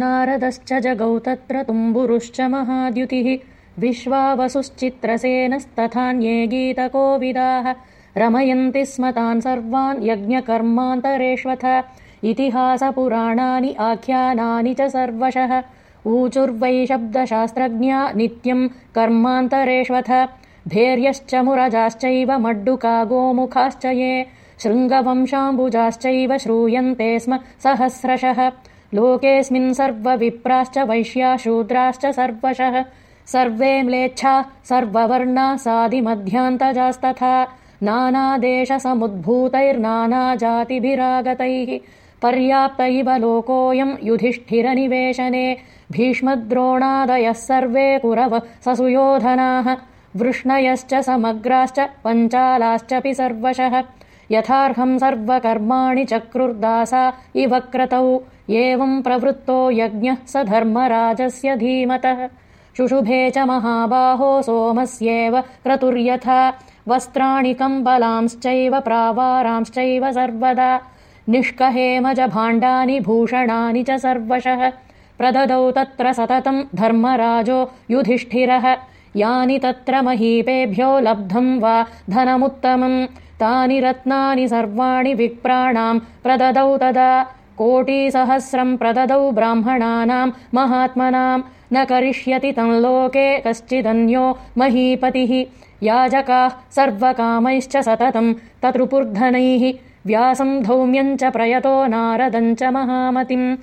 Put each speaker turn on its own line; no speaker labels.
नारदश्च जगौ तत्र तुम्बुरुश्च महाद्युतिः विश्वावसुश्चित्रसेनस्तथान्ये गीतकोविदाः रमयन्ति स्म तान् सर्वान् यज्ञकर्मान्तरेष्वथ इतिहासपुराणानि आख्यानानि च सर्वशः ऊचुर्वै शब्दशास्त्रज्ञा नित्यम् कर्मान्तरेष्वथ भेर्यश्च मुरजाश्चैव मड्डुका गोमुखाश्च ये शृङ्गवंशाम्बुजाश्चैव श्रूयन्ते स्म सहस्रशः लोकेऽस्मिन् सर्वविप्राश्च वैश्याशूद्राश्च सर्वशः। सर्वे म्लेच्छा सर्ववर्णा सादिमध्यान्तजास्तथा नानादेशसमुद्भूतैर्नानाजातिभिरागतैः। पर्याप्त इव लोकोऽयम् युधिष्ठिरनिवेशने। भीष्मद्रोणादयः सर्वे कुरव ससुयोधनाः। वृष्णयश्च समग्राश्च पञ्चालाश्चपि सर्वशः यथार्हम् सर्वकर्माणि चक्रुर्दासा इव क्रतौ एवम् प्रवृत्तो यज्ञः स धर्मराजस्य धीमतः। शुशुभे च महाबाहो सोमस्येव क्रतुर्यथा वस्त्राणि कम्बलांश्चैव प्रावारांश्चैव सर्वदा। निष्कहेमजभाण्डानि भूषणानि च सर्वशः। प्रददौ तत्र सततम् धर्मराजो युधिष्ठिरः। यानि तत्र महीपेभ्यो लब्धम् वा धनमुत्तमम् तानि रत्नानि सर्वाणि विप्राणाम् प्रददौ तदा। कोटिसहस्रम् प्रददौ ब्राह्मणानाम् महात्मनाम्। न करिष्यति तम् लोके कश्चिदन्यो महीपतिः। याजकाः सर्वकामैश्च सततम्। ततृपुर्धनैः व्यासम् धौम्यम् च प्रयतो नारदम् च महामतिम्